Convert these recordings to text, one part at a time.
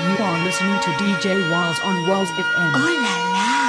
You are listening to DJ Walls on Walls FM. Oh la la.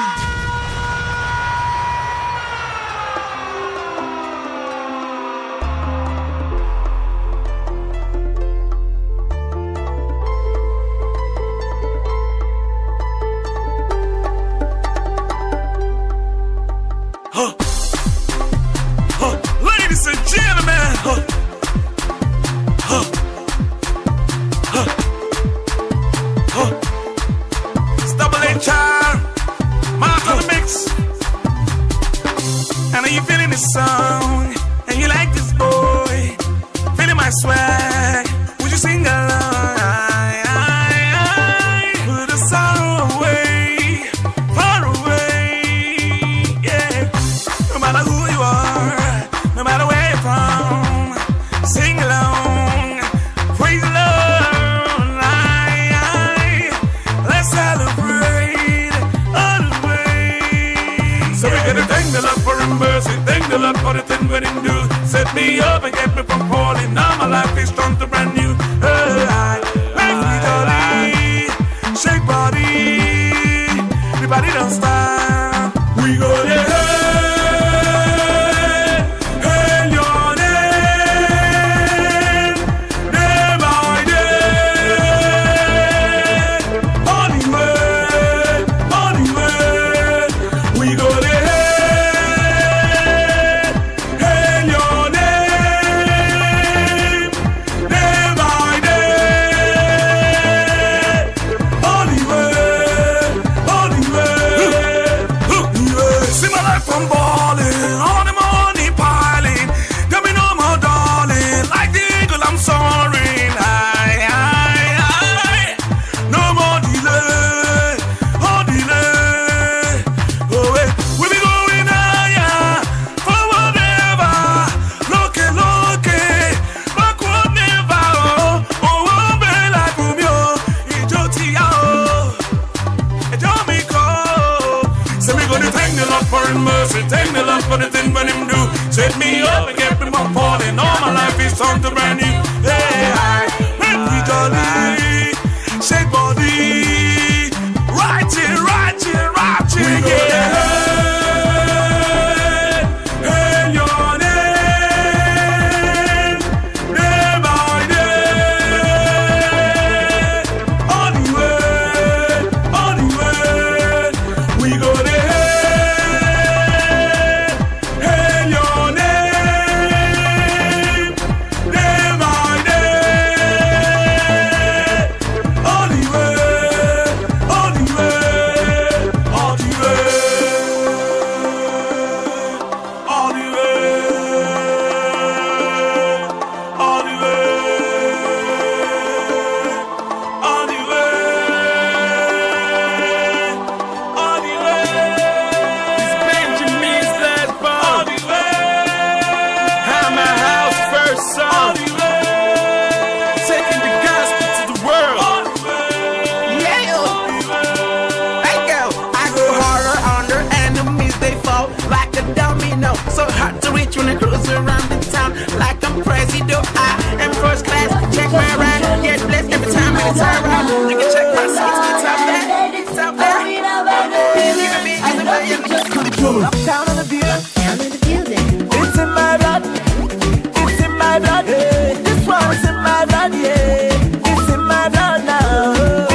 I cruise around the town like I'm crazy. I am first class, check my ride, get blessed every time You can check my seats, in the building. It's in my blood. It's in my blood. Yeah. This one's in my blood. Yeah. It's in my blood now.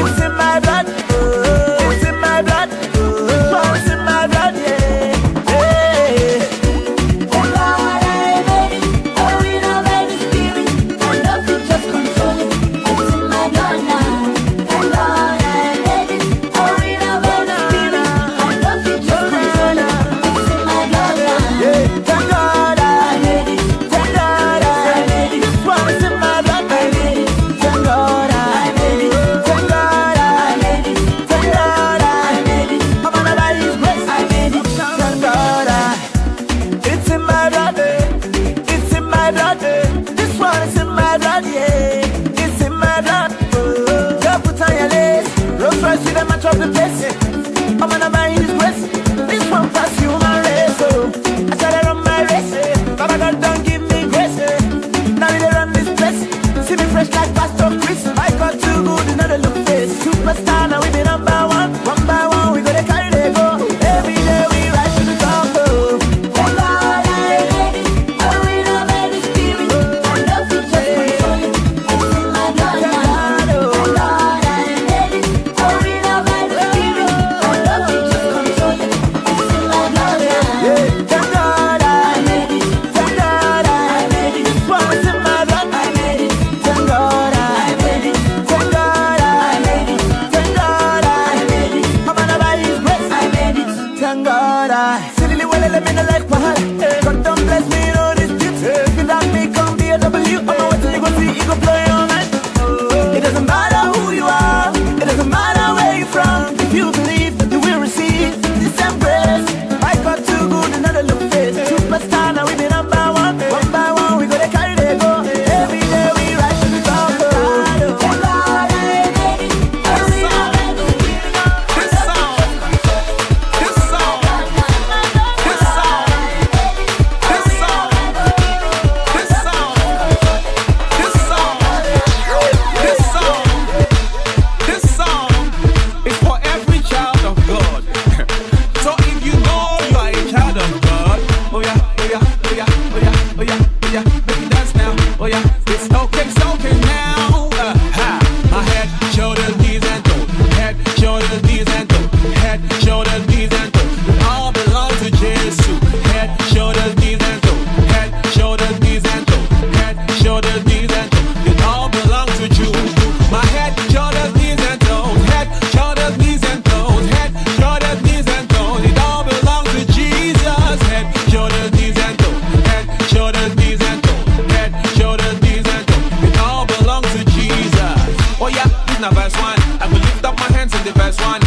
the best one.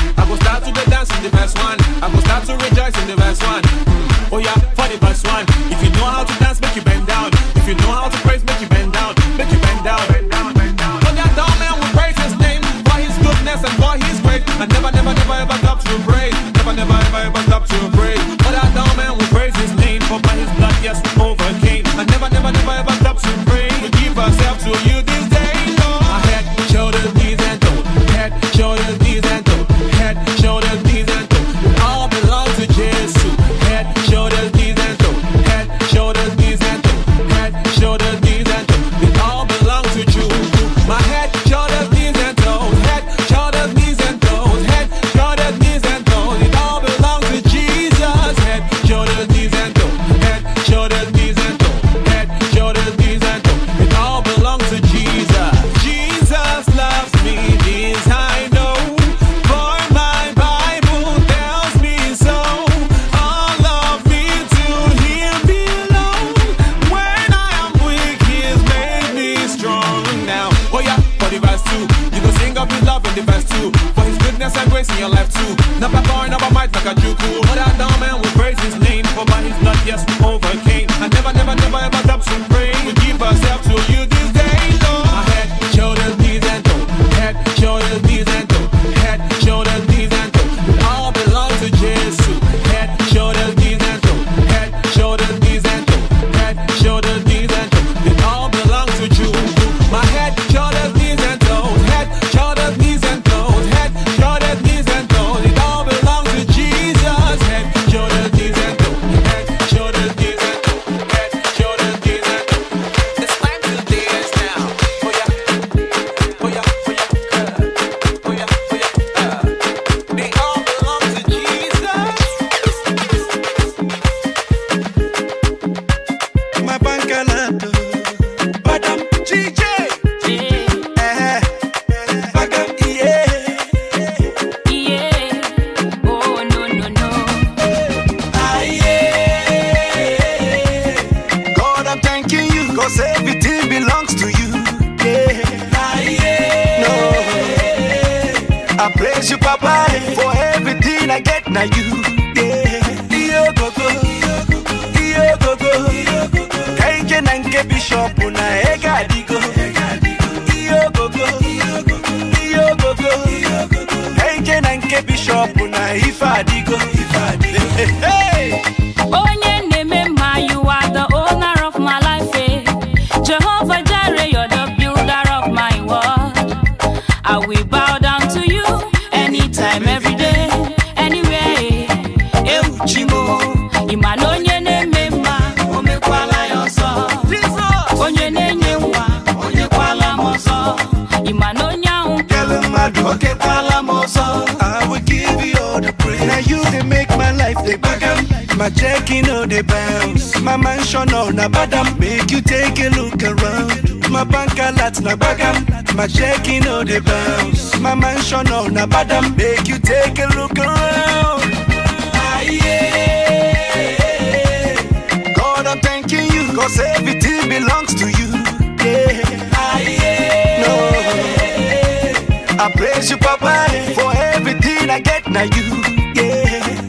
Now you, yeah.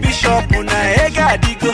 Bishop na ega digo,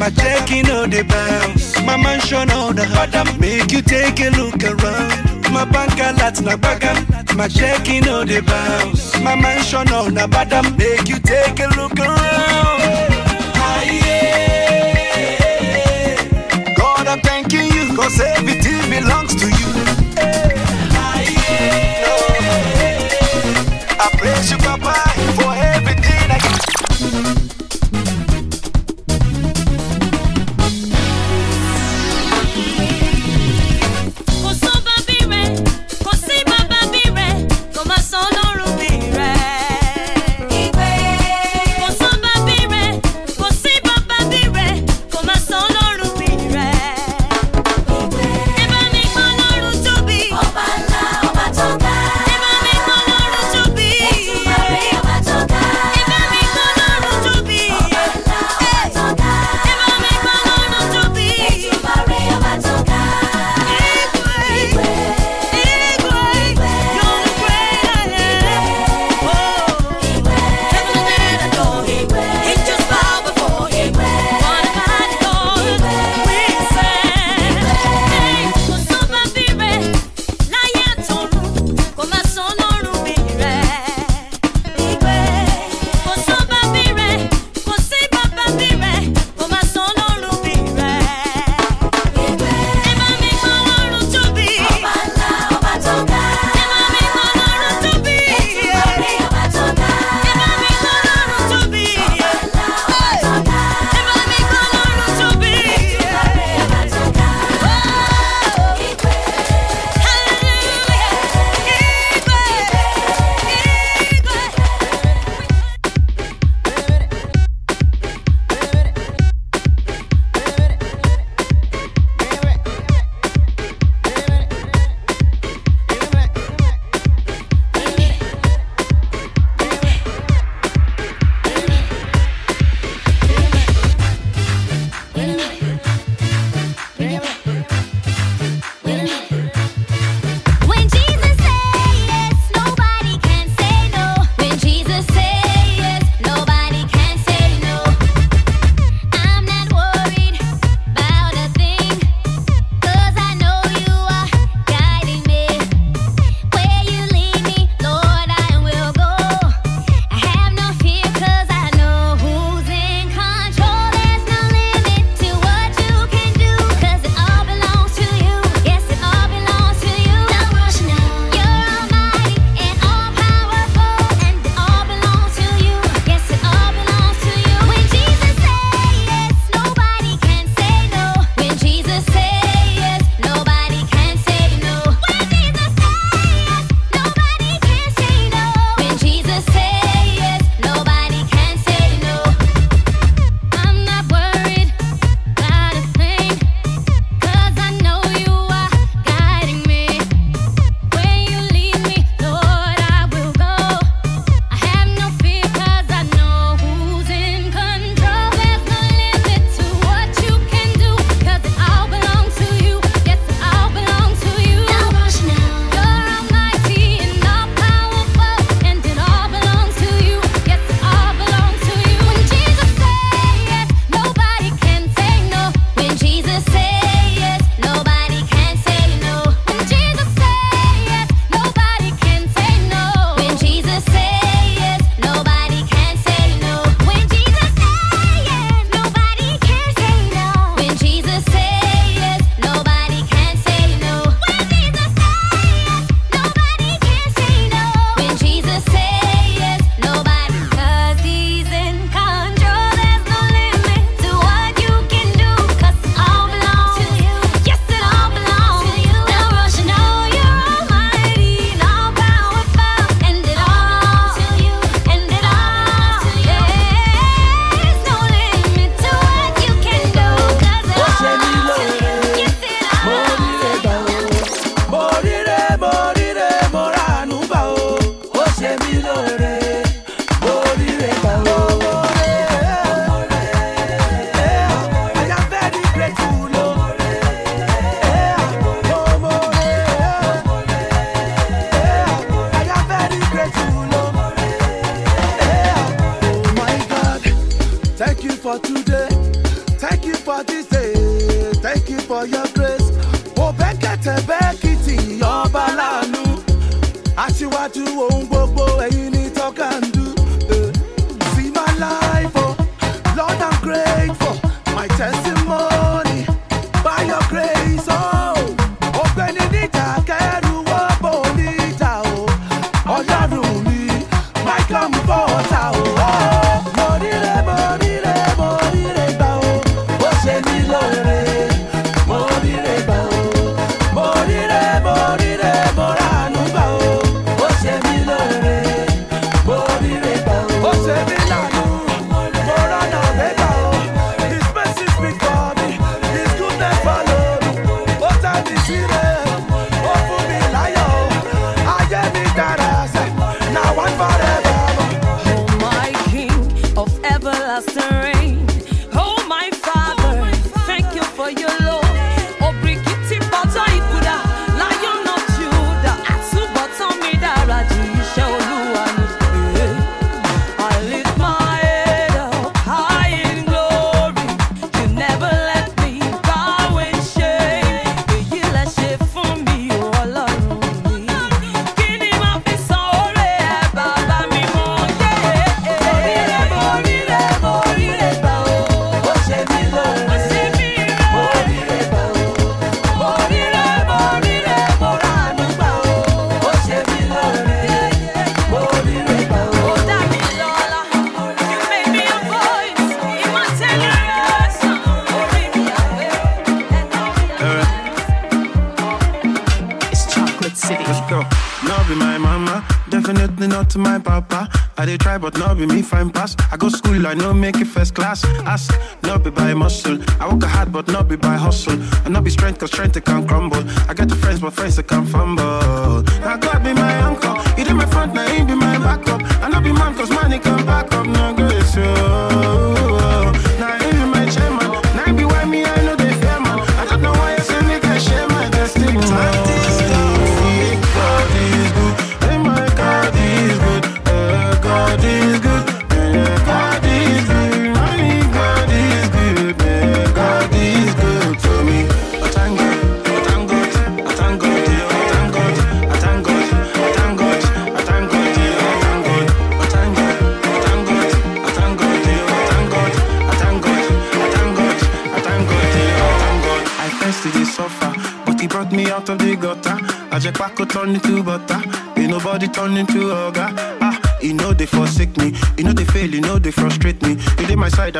My checking on the bounce. My mansion on the hardam. Make you take a look around. My bank alert na bagam. My checking on the bounce. My mansion on the badam. Make you take a look around. Ah, yeah. God, I'm thanking you, cause everything I no make it first class. Ask, not be by muscle. I work hard, but not be by hustle. I not be strength, cause strength it can crumble. I got the friends, but friends it can fumble.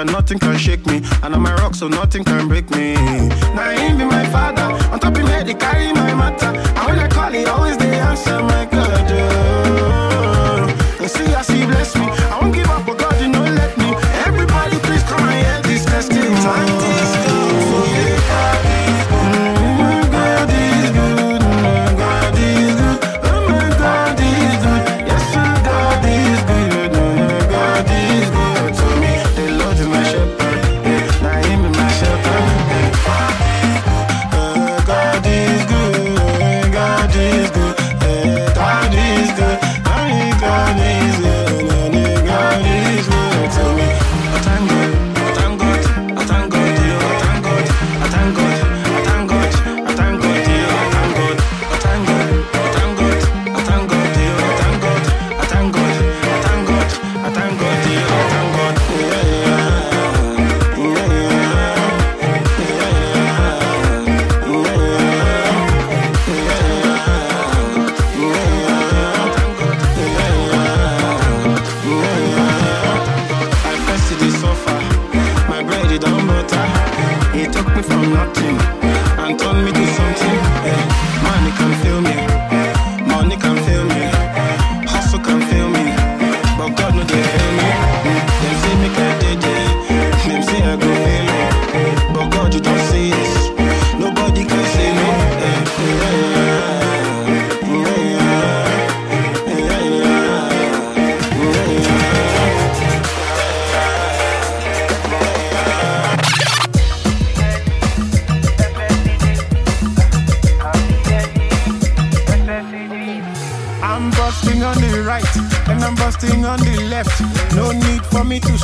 that nothing can shake me. And I'm a rock, so nothing can break me.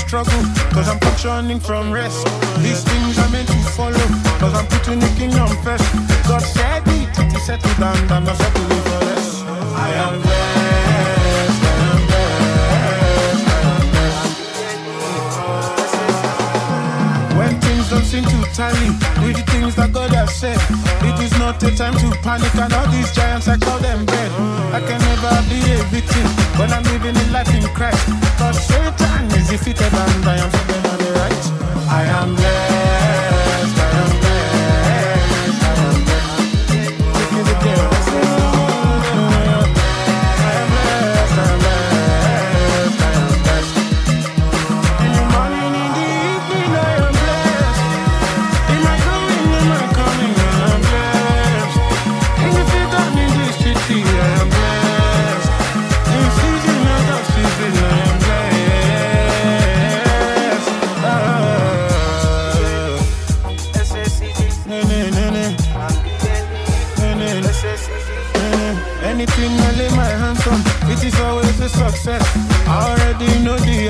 struggle, cause I'm functioning from rest. These things are meant to follow, cause I'm putting the kingdom first. God said it, it is settled down, and I'm not settling for less. I am blessed. Nothing to tally with the things that God has said. It is not a time to panic, and all these giants, I call them bread. I can never be a victim when I'm living a life in Christ. Cause Satan is defeated, and I am sitting on the right. I am blessed,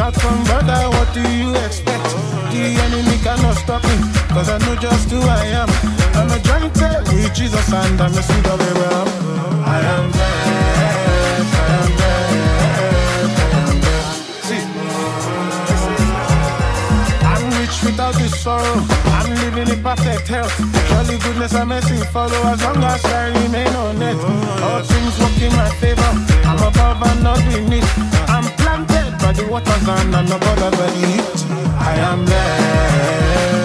outcome, brother. What do you expect? The enemy cannot stop me, cause I know just who I am. I'm a jointed with Jesus and I'm a seed of Abraham. I am blessed, I am blessed, I am blessed. See, I'm rich without the sorrow. I'm living in perfect health. Surely goodness and mercy follow as long as I remain on it. All things work in my favor. I'm above and not beneath. I'm the waters and I'm not bothered by the. I am blessed.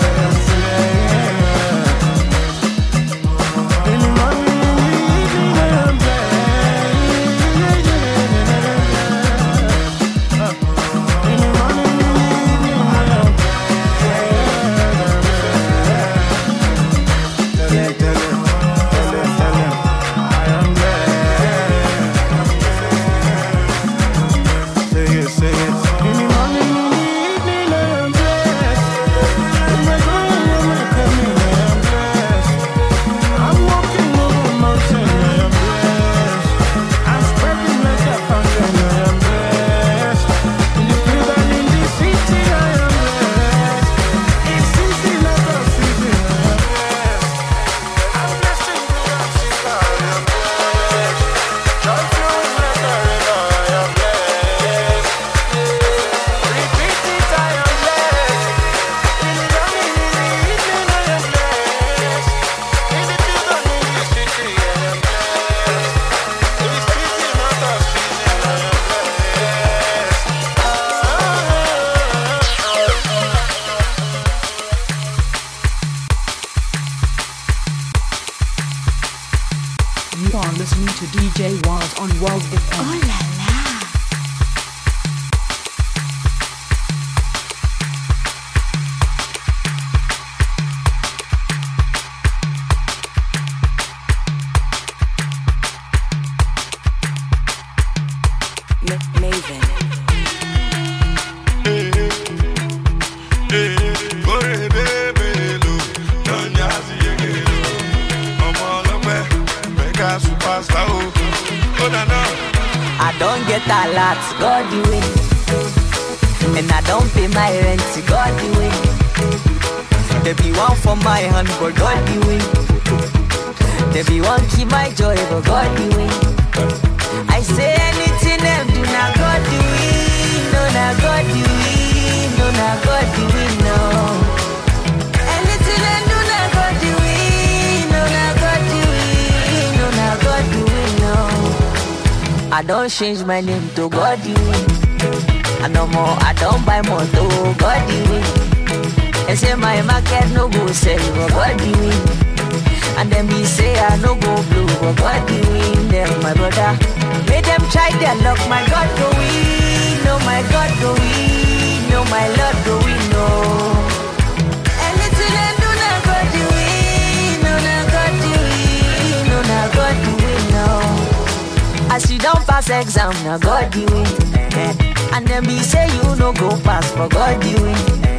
My name to God you. I no more, I don't buy more to God you. They say my market no go sell, but God you. And then me say I no go blue, but God you. Them my brother, make them try their luck. My God go win, no my God go win, no my Lord go win, no. As you don't pass exam, now God you win. Eh. And then me say you no go pass, for God you win.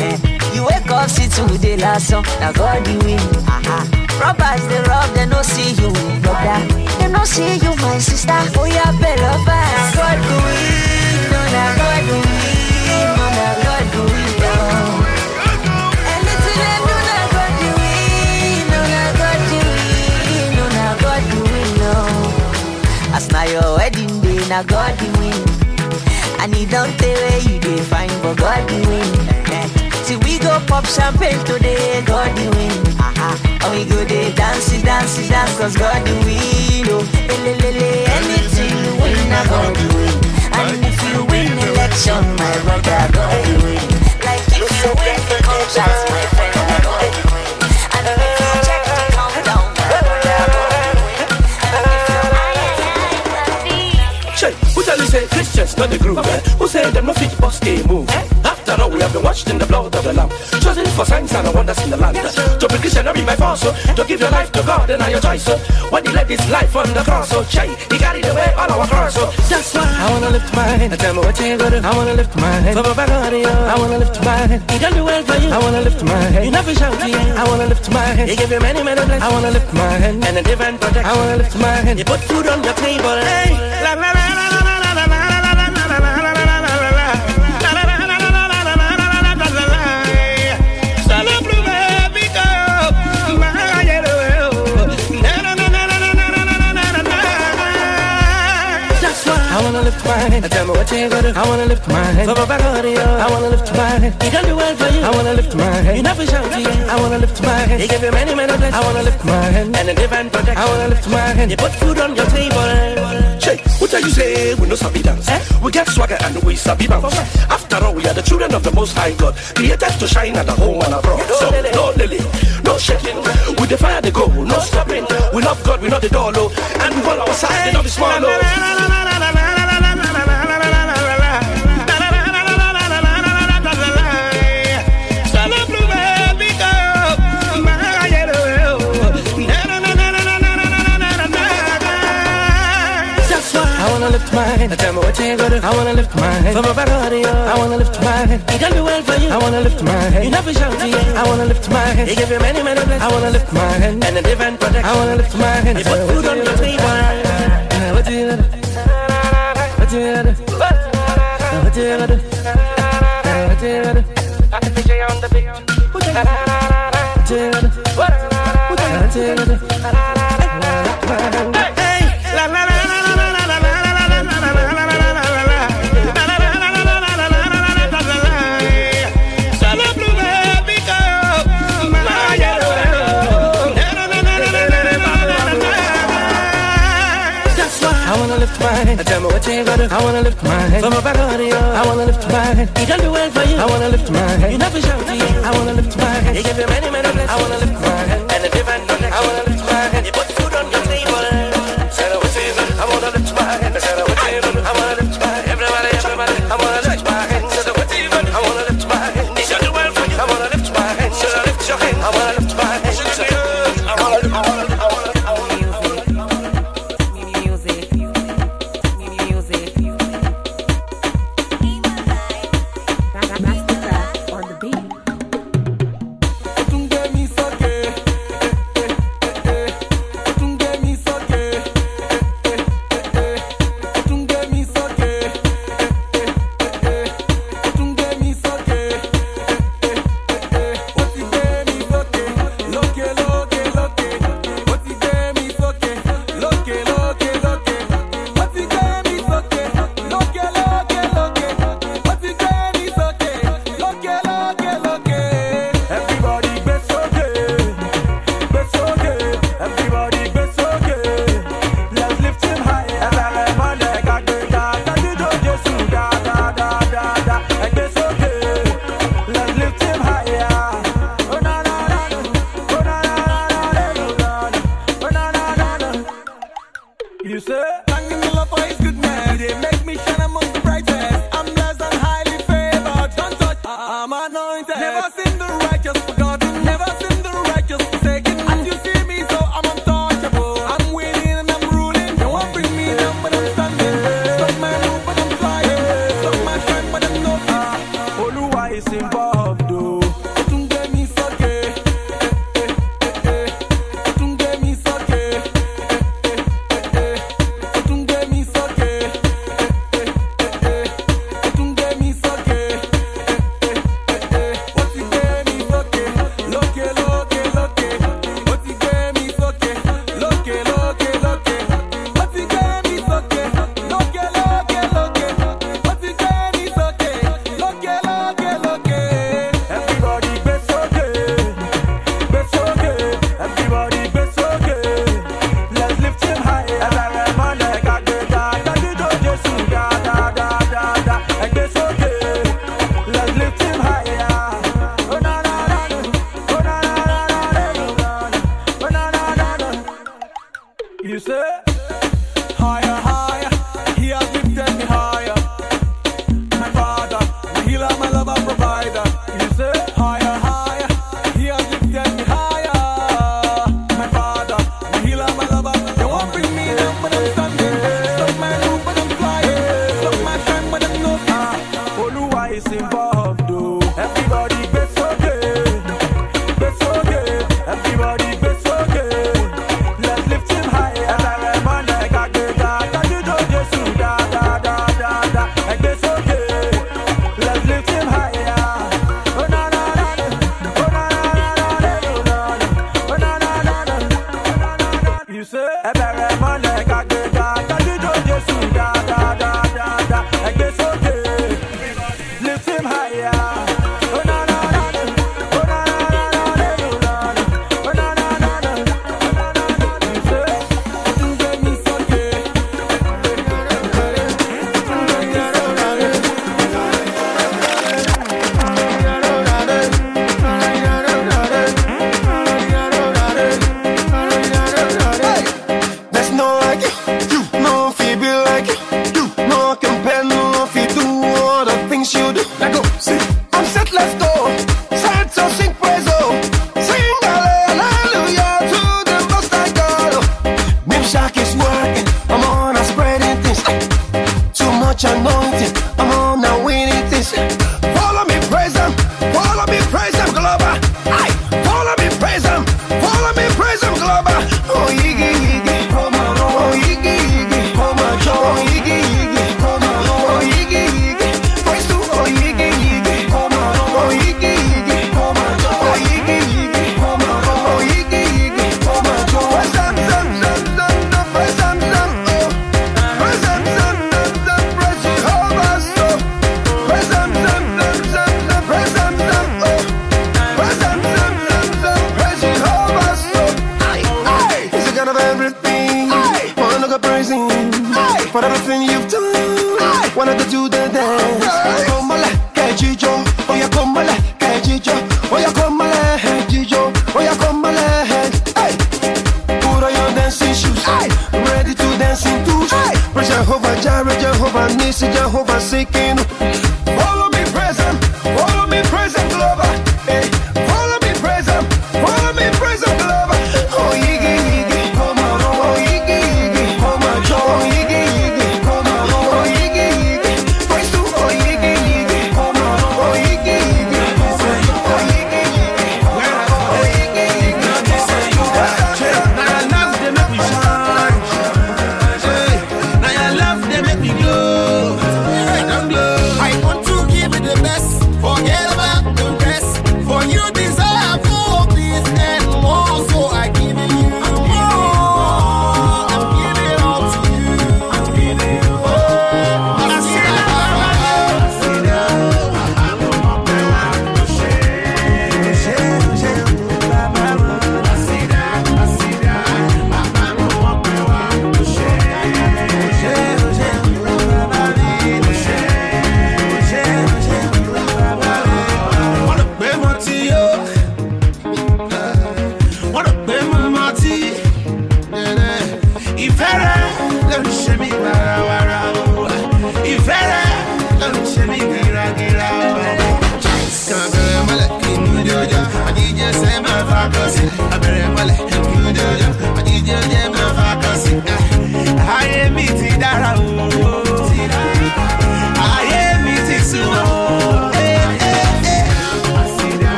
Eh. You wake up, see today last song, now God win. Aha. Robbers they rob, they no see you, brother. They no see you, my sister. Oh yeah, better pass. God do win, no now God do win, no now God do win. Your wedding day, na God the win. And he don't tell where you dey find, but God the win. See we go pop champagne today, God the win. And we go there dance, dance, dance, cause God the win. Oh, lelelele, anything you win, I God the win. And if you win election, my brother, God the win. Like if you win the contract, my not the group? Eh? Who say them no fit bust a move? After all, we have been washed in the blood of the Lamb, chosen for signs and wonders in the land. To be Christian, not be my force, so to give your life to God and your choice. So when He led His life on the cross, so Shay, He carried away all our cross. So that's why I wanna lift my. I tell me what you gonna do. I wanna lift my hand. For Papa God, I wanna lift my hand. He done the well for you. I wanna lift my hand. You never shout to you. I wanna lift my hand. He give you many, many blessings. I wanna lift my hand. And a divine protect. I wanna lift my hand. You put food on your table. Hey, la la la la I wanna lift my hand. Tell me what you gonna do. I wanna lift my hand. For my God, I wanna lift my hand. He done the well for you. I wanna lift my hand. You never shout to you. I wanna lift my hand. He gave you many, many blessings. I wanna lift my hand. And a divine protect. I wanna lift my hand. You put food on your table. Check. What tell you say? We no sabi dance. Eh? We get swagger and we sabi bounce. After all, we are the children of the Most High God, created to shine at the home and abroad. So no lily, no shaking. We defy the goal, no stopping. We love God, we not the door oh. low, and we hold our side, they not the small oh. Tell me what you gonna do. I wanna lift my hand. For my body, I wanna lift my hand. He done the well for you. I wanna lift my hand. You never shout to you. I wanna lift my hand. He give you many, many blessings. I wanna lift my hand. And a divine protect. I wanna lift my hand. You put food on your table. What you gonna do? What you gonna do? What you gonna do? My hand. Tell me what you gonna do. I wanna lift my hand. For my body, I wanna lift my hand. He done the well for you. I wanna lift my hand. You never shout to you. I wanna lift my hand. He give you many, many blessings. I wanna lift my hand.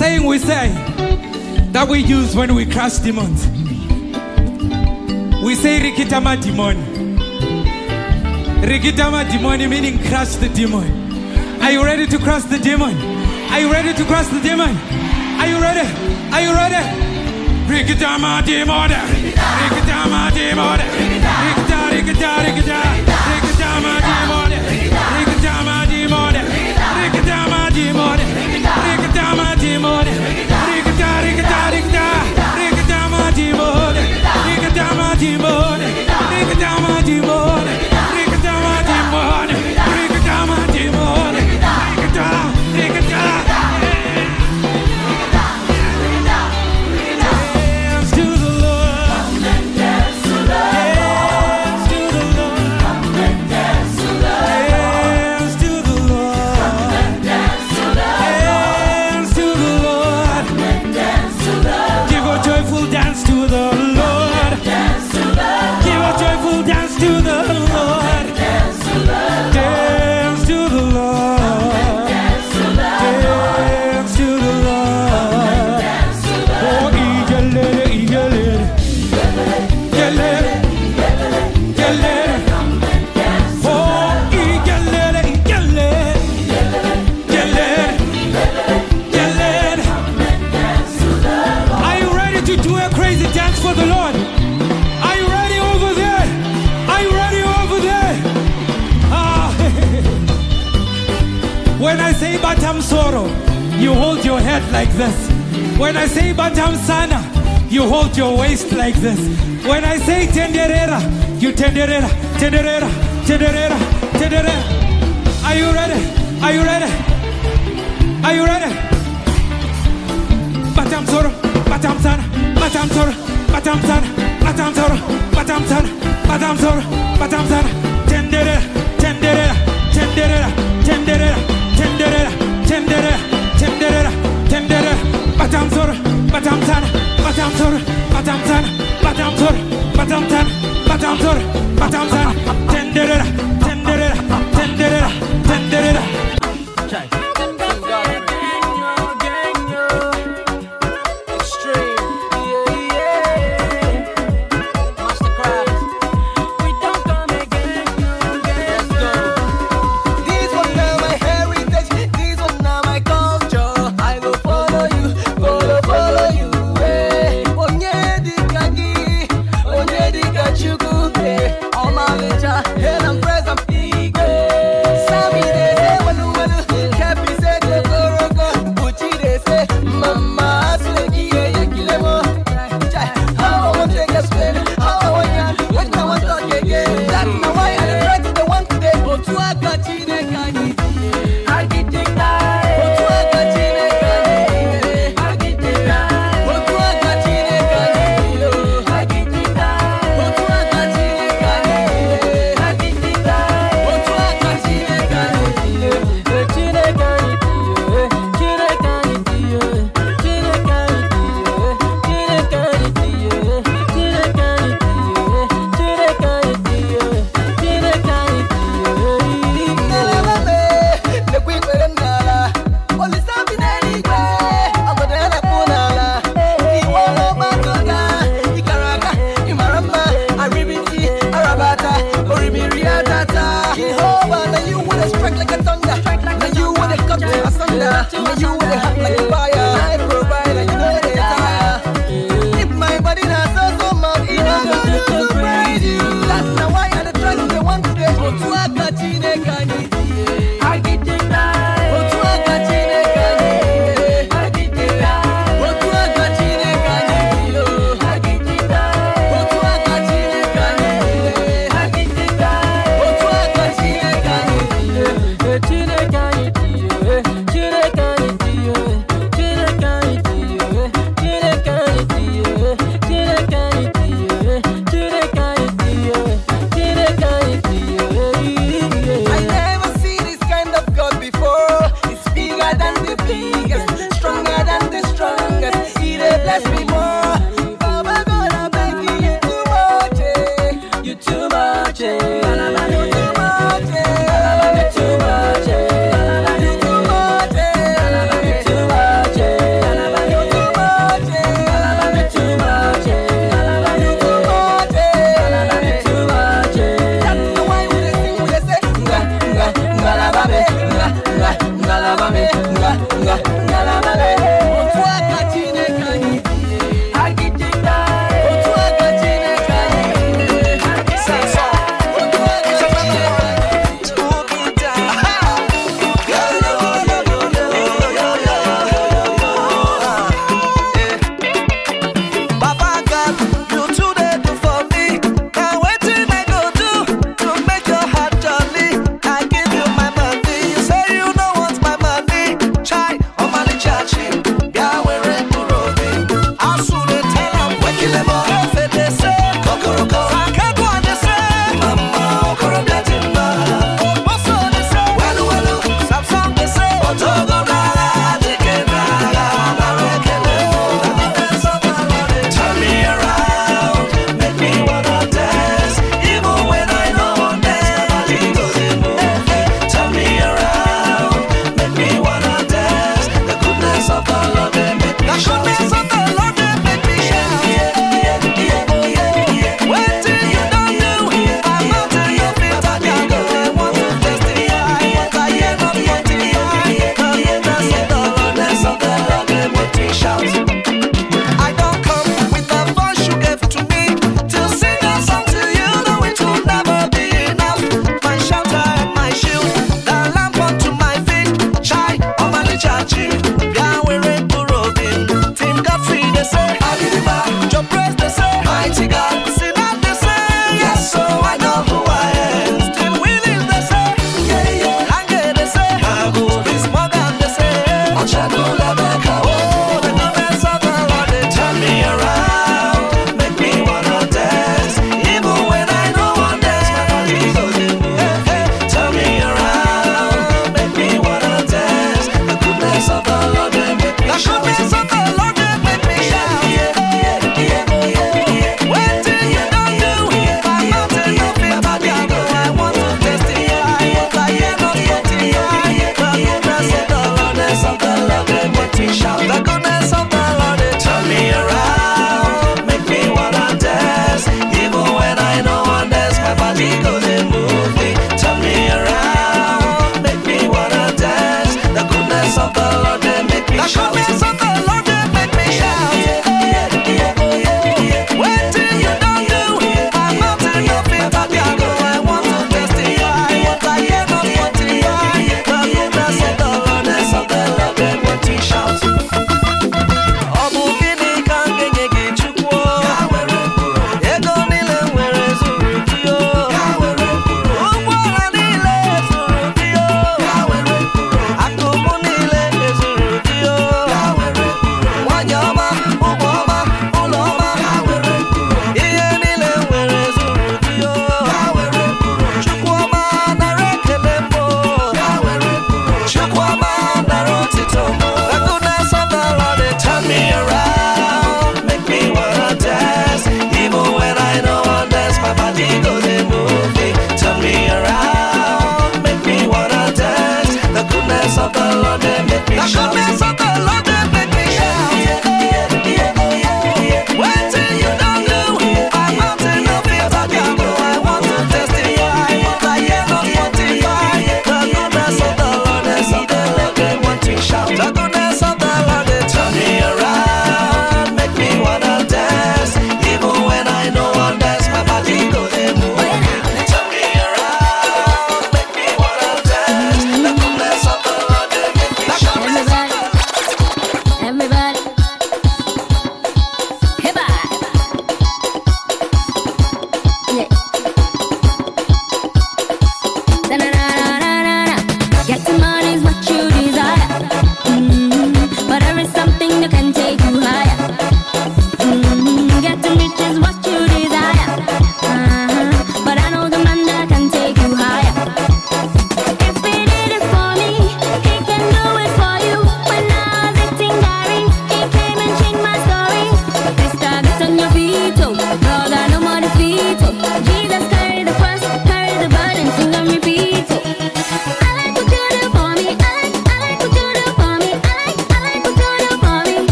Saying. We say that we use when we crush demons. We say rikitama demon. Rikitama demon meaning crush the demon. Are you ready to crush the demon? Are you ready to crush the demon? Are you ready? Are you ready? Rikitama demon. Rikitama demon. Rikita, rikita, rikita. matrimônio. Rica tá, rica tá, rica tá, rica tá like this. When I say Batam Sana, you hold your waist like this. When I say Tenderera, you Tenderera, Tenderera, Tenderera, Tenderera. Are you ready? Are you ready? Are you ready? Batam Soro, Batam Sana, Batam Soro, Batam Sana, Batam Soro, Batam Sana, Batam Soro, Batam Sana, Tenderera, Tenderera, Tenderera, Madame Tan, Madame Tur, Madame Tan, Madame Tur, Madame Tan, Madame Tur, Madame Tan, Tender.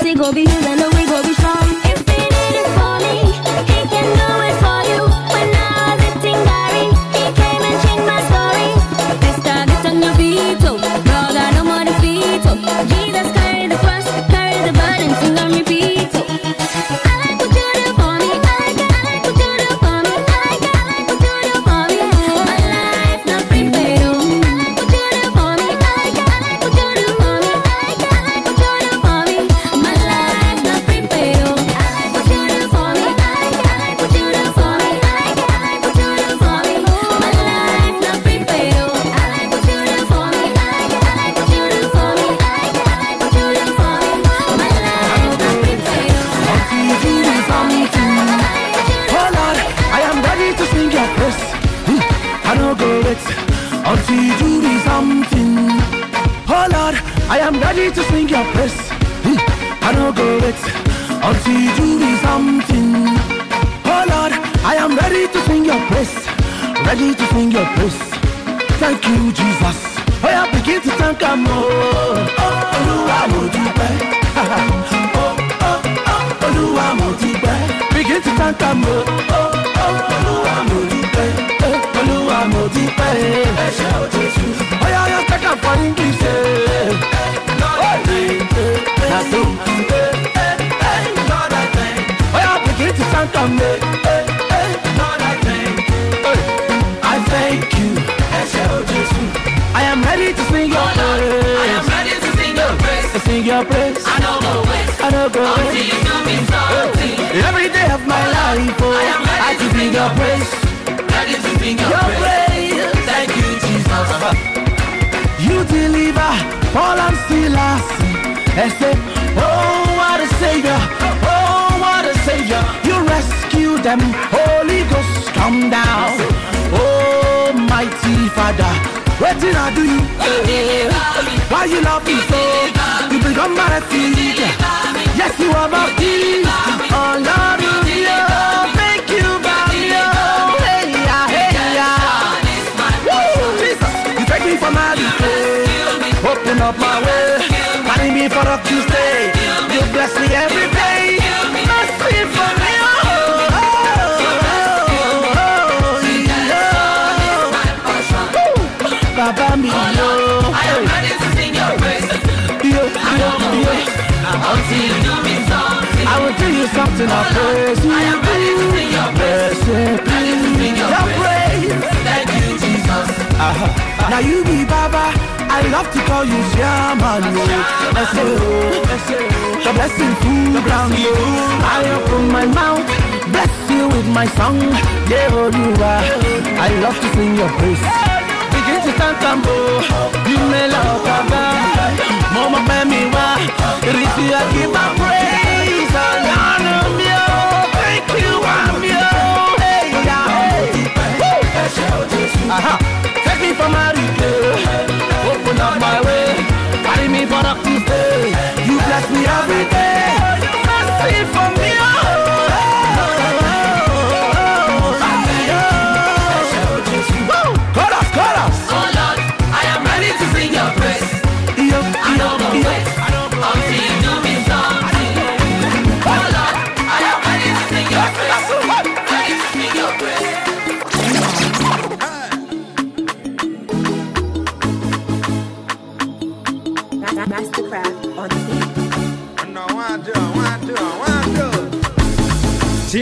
see go be you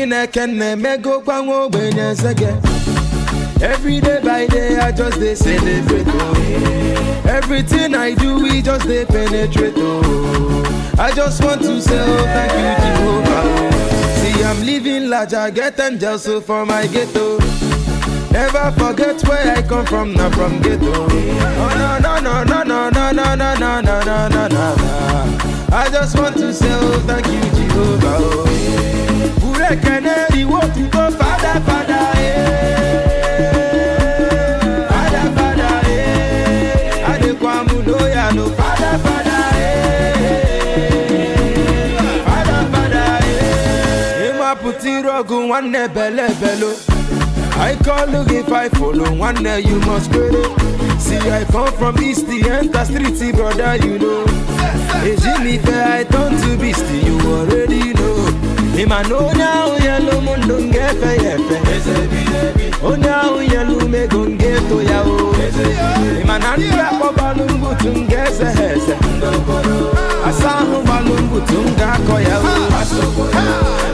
chineke na-emego every day by day i just they celebrate oh everything i do we just they penetrate oh i just want to say oh thank you jehovah see i'm living large i get angels so for my ghetto. Never forget where I come from, not from ghetto. Oh, no, no, no, no, no, no, no, no, no, no, no, no, no. I just want to say, oh, thank you, Jehovah. Oh. To go eh. Eh. Adekwa no eh. Eh. Belo. I call you if I follow one day you must credit. See I come from east the enter street brother you know. Ejinife I turn to beast you already know imanona uyalo mundu ngefe yefe ona uyalu megongeto yao imananura kobalungutu ngezeheze asahu balungutu ngako yao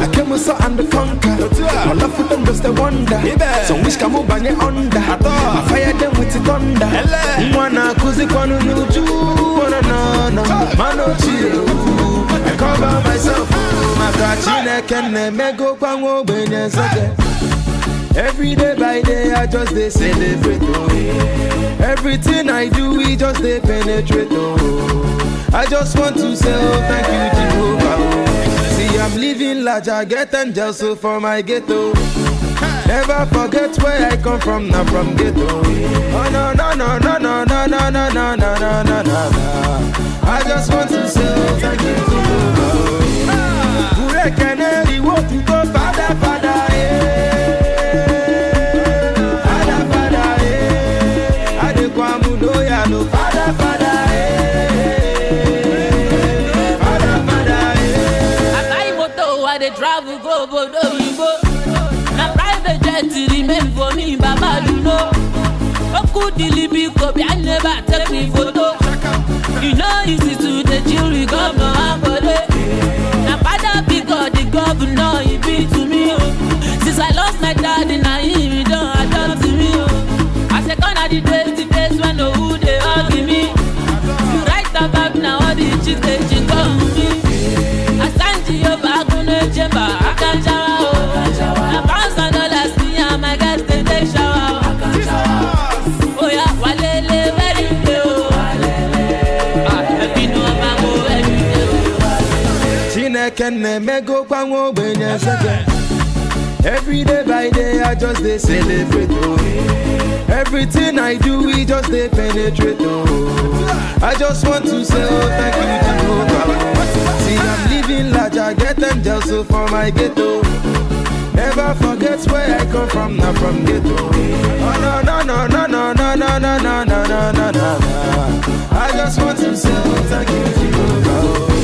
I came with so and the conquer. I love for them just a wonder. So wish kamu bang. I fire them with the thunder. Mwana kuzi kwanu nuju. Mano chiru. I cover myself. Maka chineke na-emego kwa nwa ogbenye nsege. Every day by day, I just they celebrate. Oh. Everything I do, we just they penetrate. Oh. I just want to say, oh, thank you, Jehovah. Oh. See, I'm living large, I get angels so for my ghetto. Never forget where I come from, not from ghetto. Oh no no no no no no no no no no no no. I just want to say thank you to God. Kure kene riwo tuto fada fada eh. Fada fada eh. Ade kwa mudo ya no fada fada eh. Fada fada eh. Akai moto I dey travel go bodo. Na private jet remain me baba you know. Oku dilibi ko bi I never take me photo. You know easy to the with governor Akode. Na father because the governor he be to me. Oh. Since I lost my daddy, now he don adopt me. Oh. I say gonna the days, the days when no who dey hug me. You write about now all the chicks they cheat on me. Asanji Yoba Agune Chemba Chineke na-emego kwa nwa ogbenye nsege. Every day by day, I just they celebrate. Oh. Everything I do, we just they penetrate. Oh. I just want to say, oh, thank you, to Jehovah. See, I'm living large, I get angels so for my ghetto. Never forget where I come from, not from ghetto. Oh no no no no no no no no no no no no no. I just want to say, oh, thank you, Jehovah.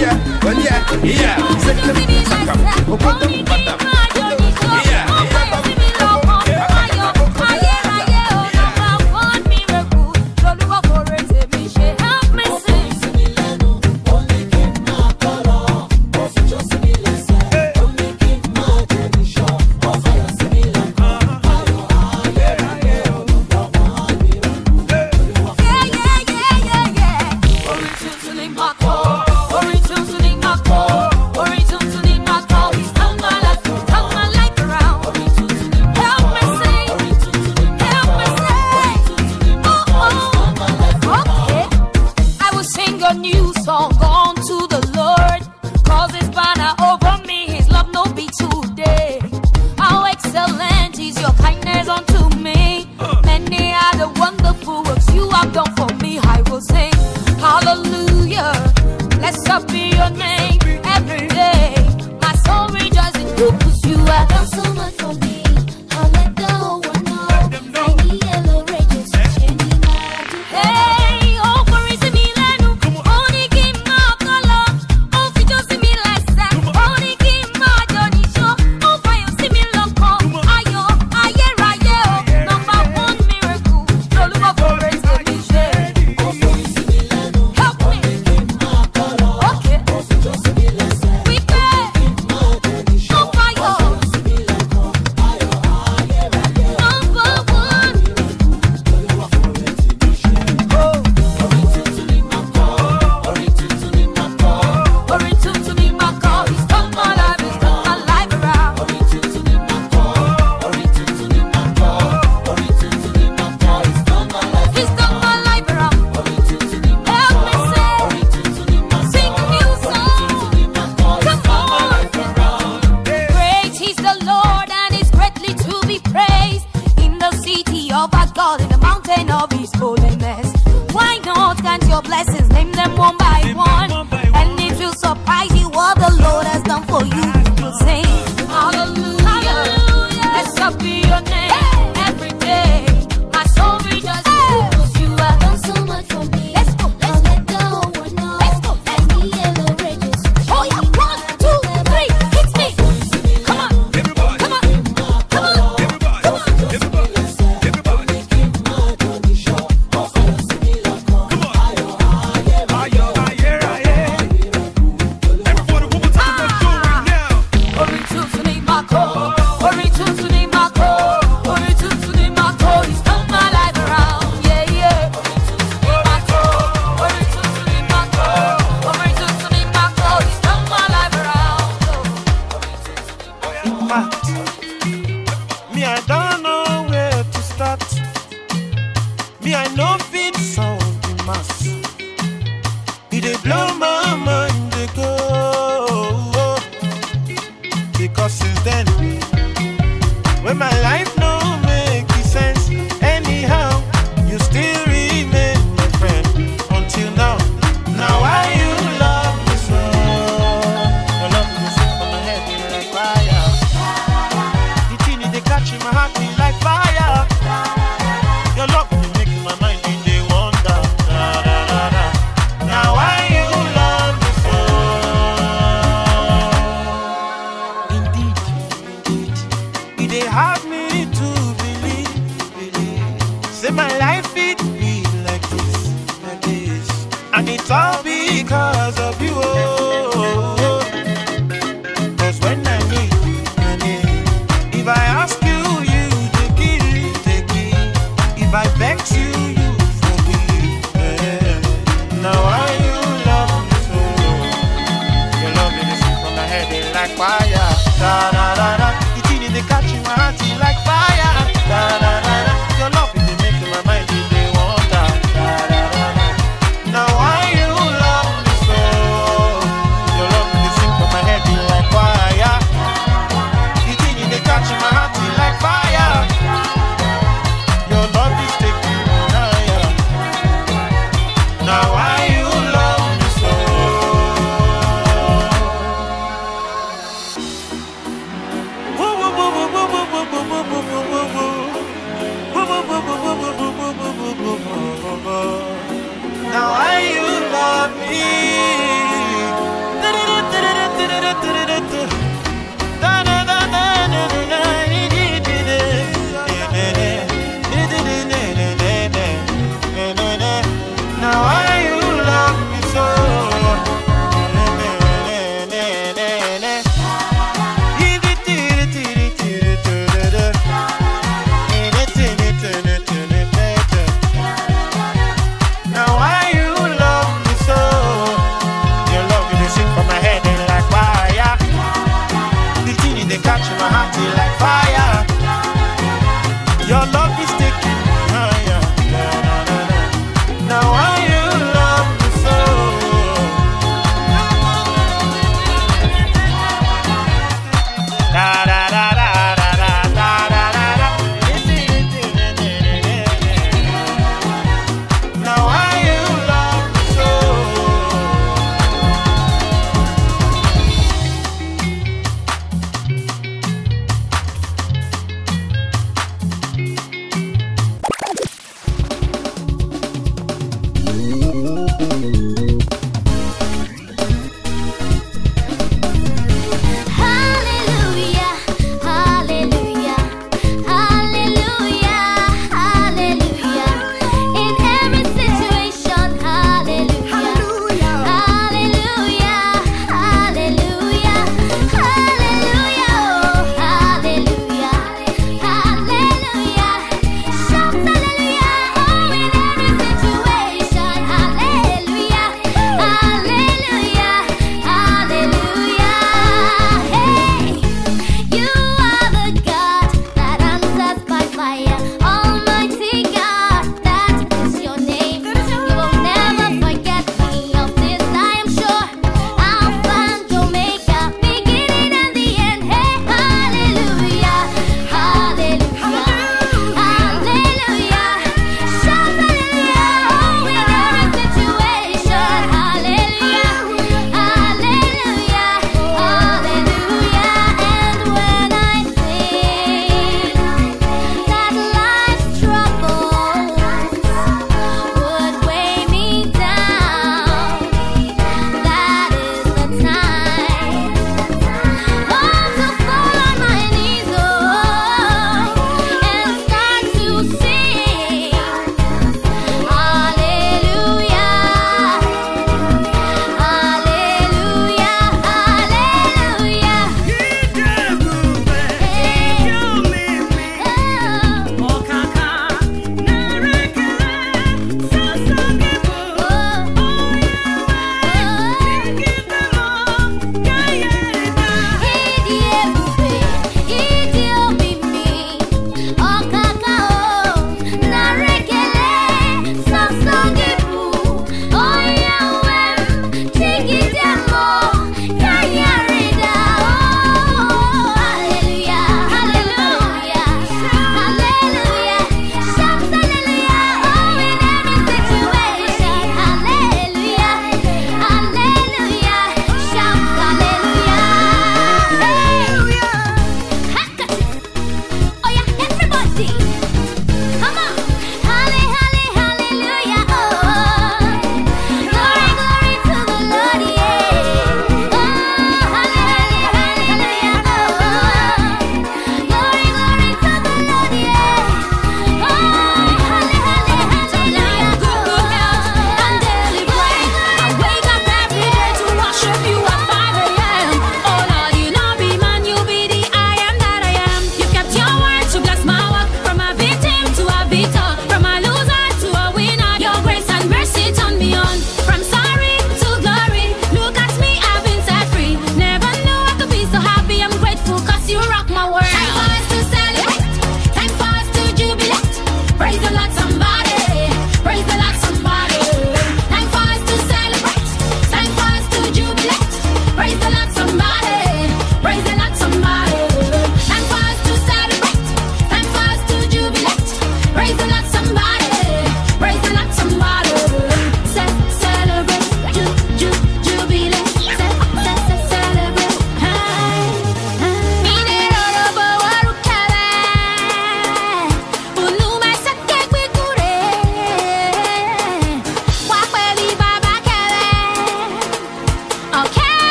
yeah, well yeah, yeah. Zet hem, zak hem.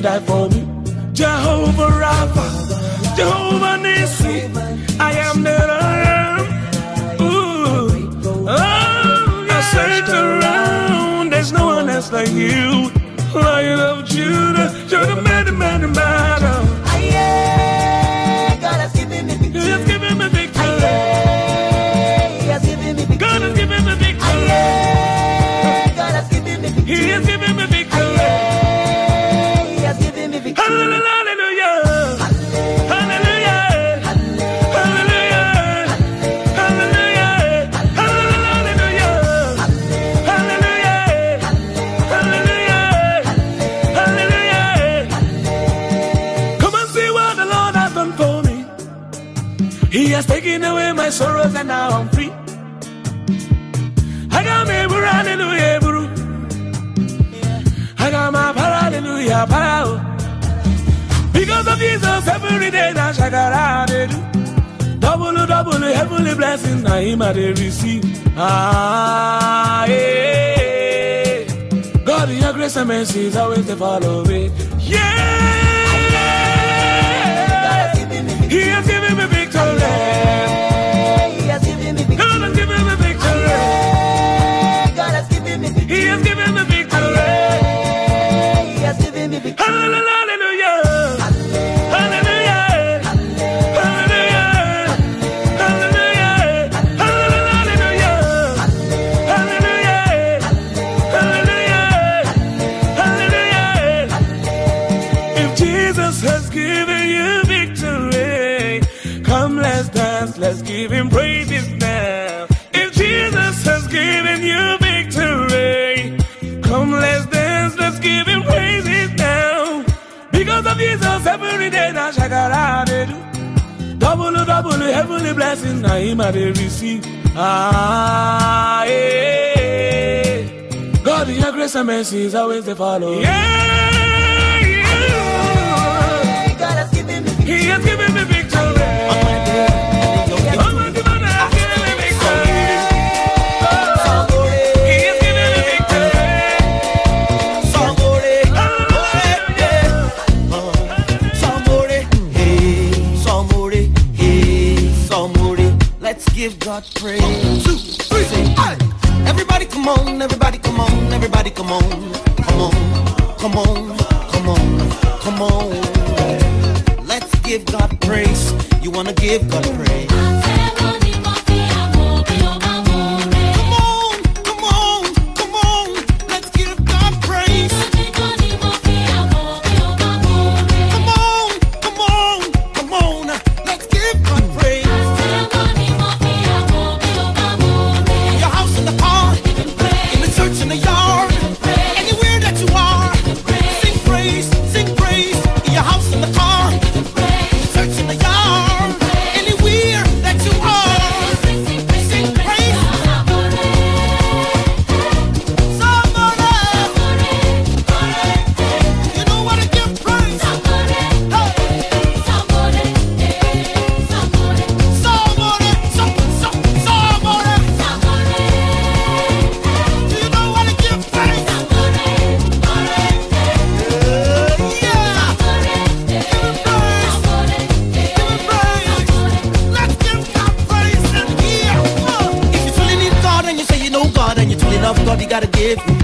to die for me. every day na shakara I dey do. Double, double, heavenly blessing na him I dey receive. Ah, yeah. God, your grace and mercy is always the follow me. Yeah. He has given me victory. He has given me victory. Hallelujah. Heavenly blessing, I him I receive. Ah, yeah. God, your grace and mercy is always the follow. Yeah, yeah. God has given me. He has given praise. One, two, three, Say, hey. Everybody come on, everybody come on, everybody come on, come on, come on, come on, come on. Let's give God praise. You wanna give God praise. Somebody gotta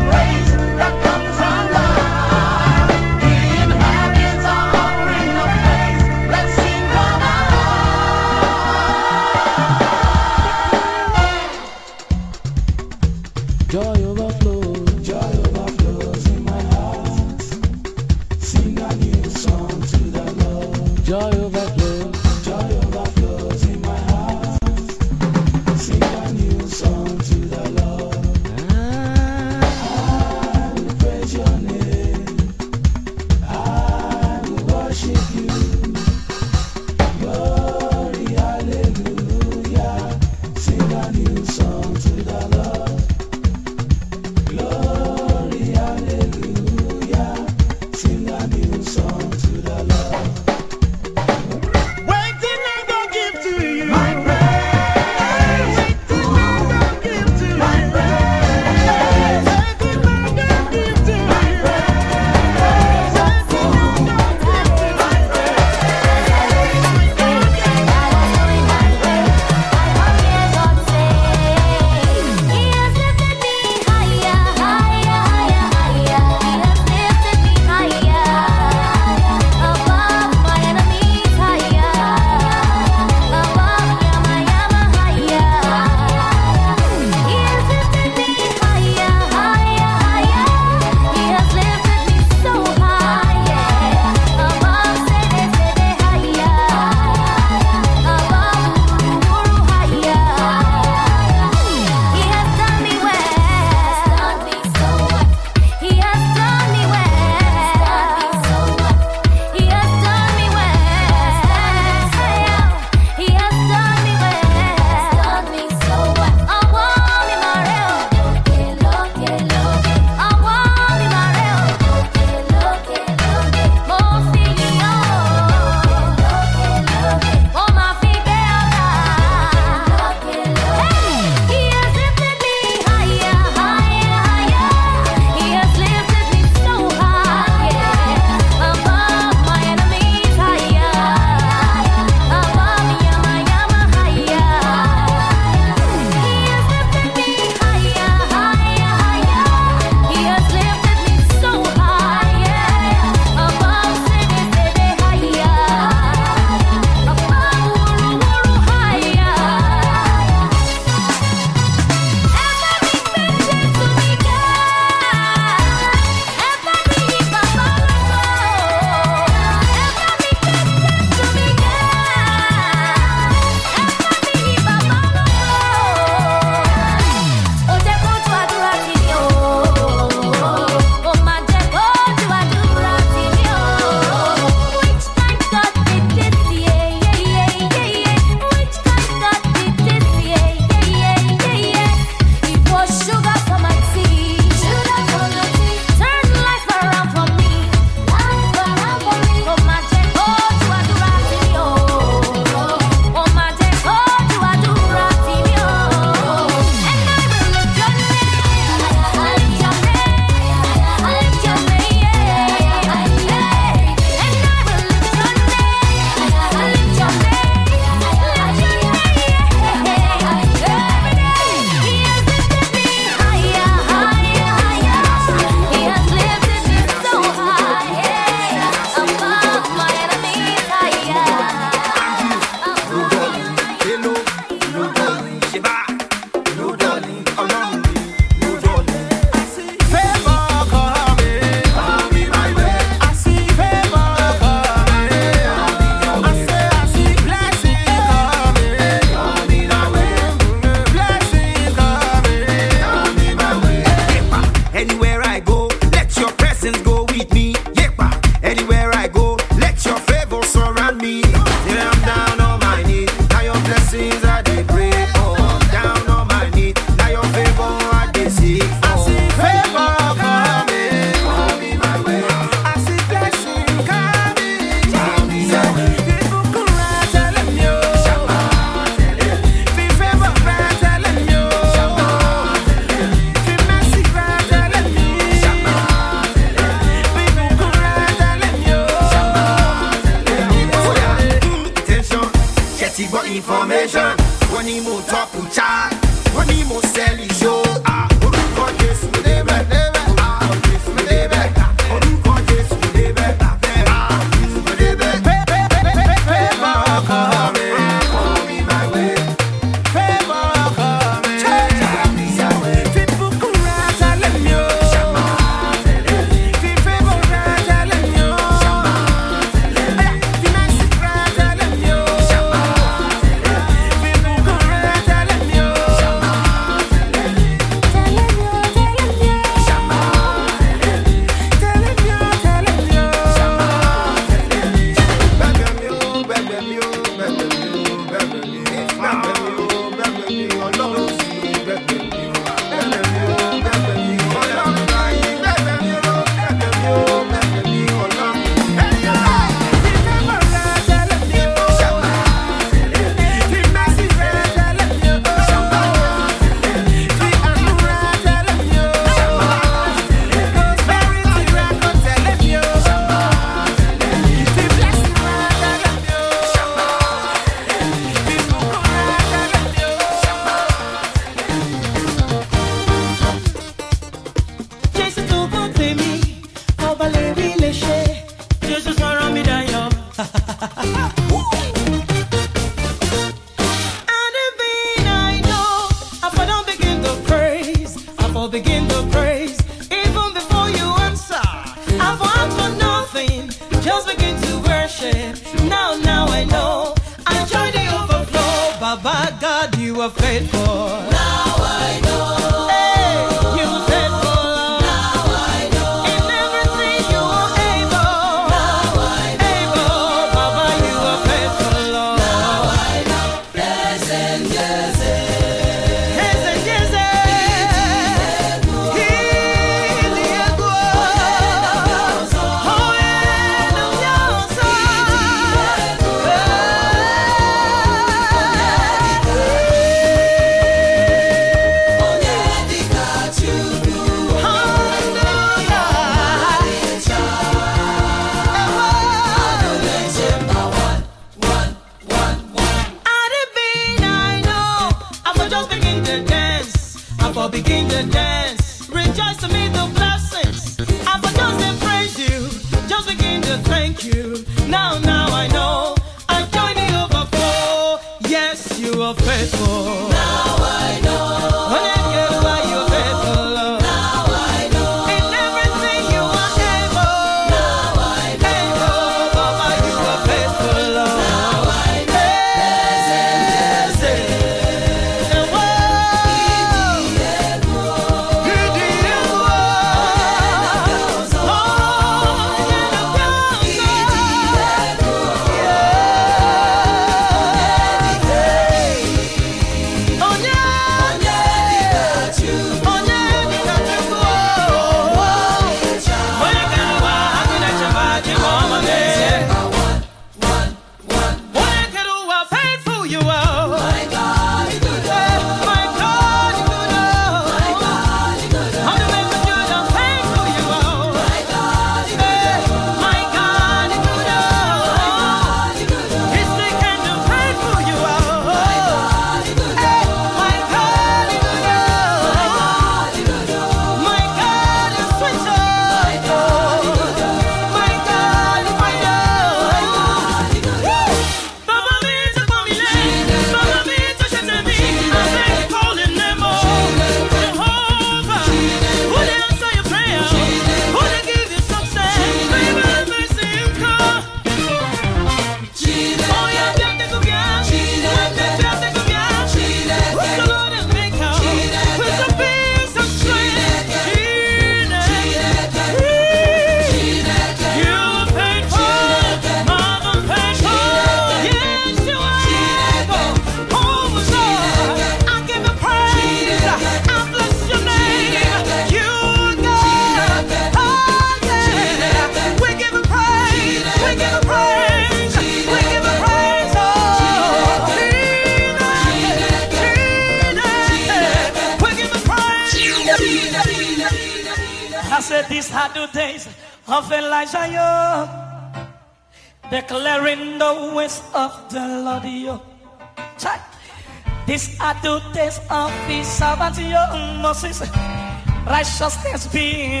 Has been.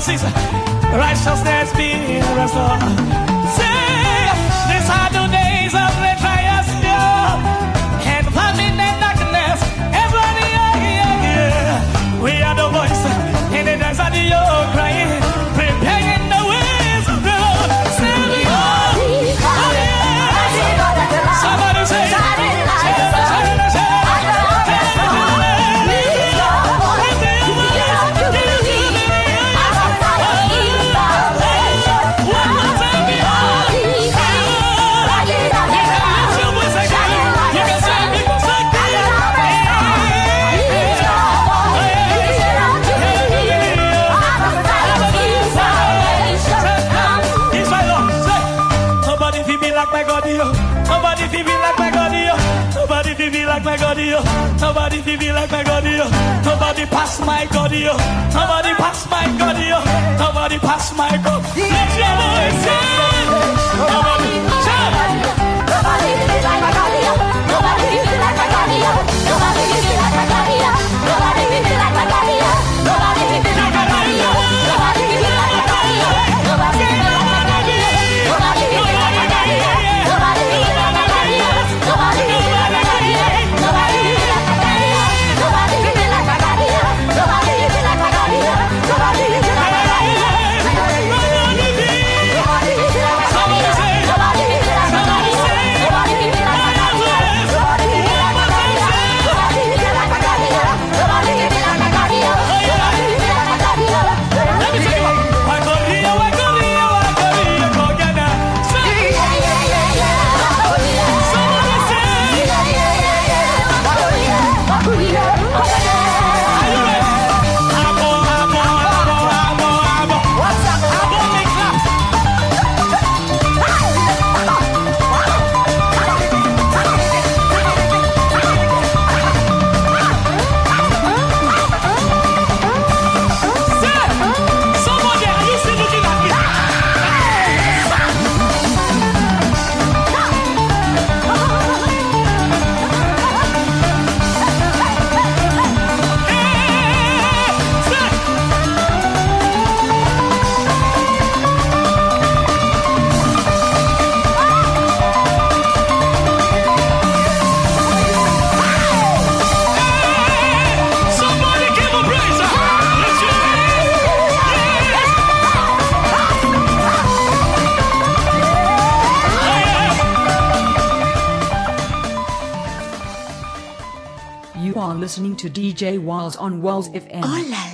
cause righteousness be restored. my God. Nobody pass my God. Nobody pass my God. Nobody pass my God. Let your voice. Nobody. Nobody like my Nobody like my Nobody like my Nobody like my to DJ Walls on Walls FM. any.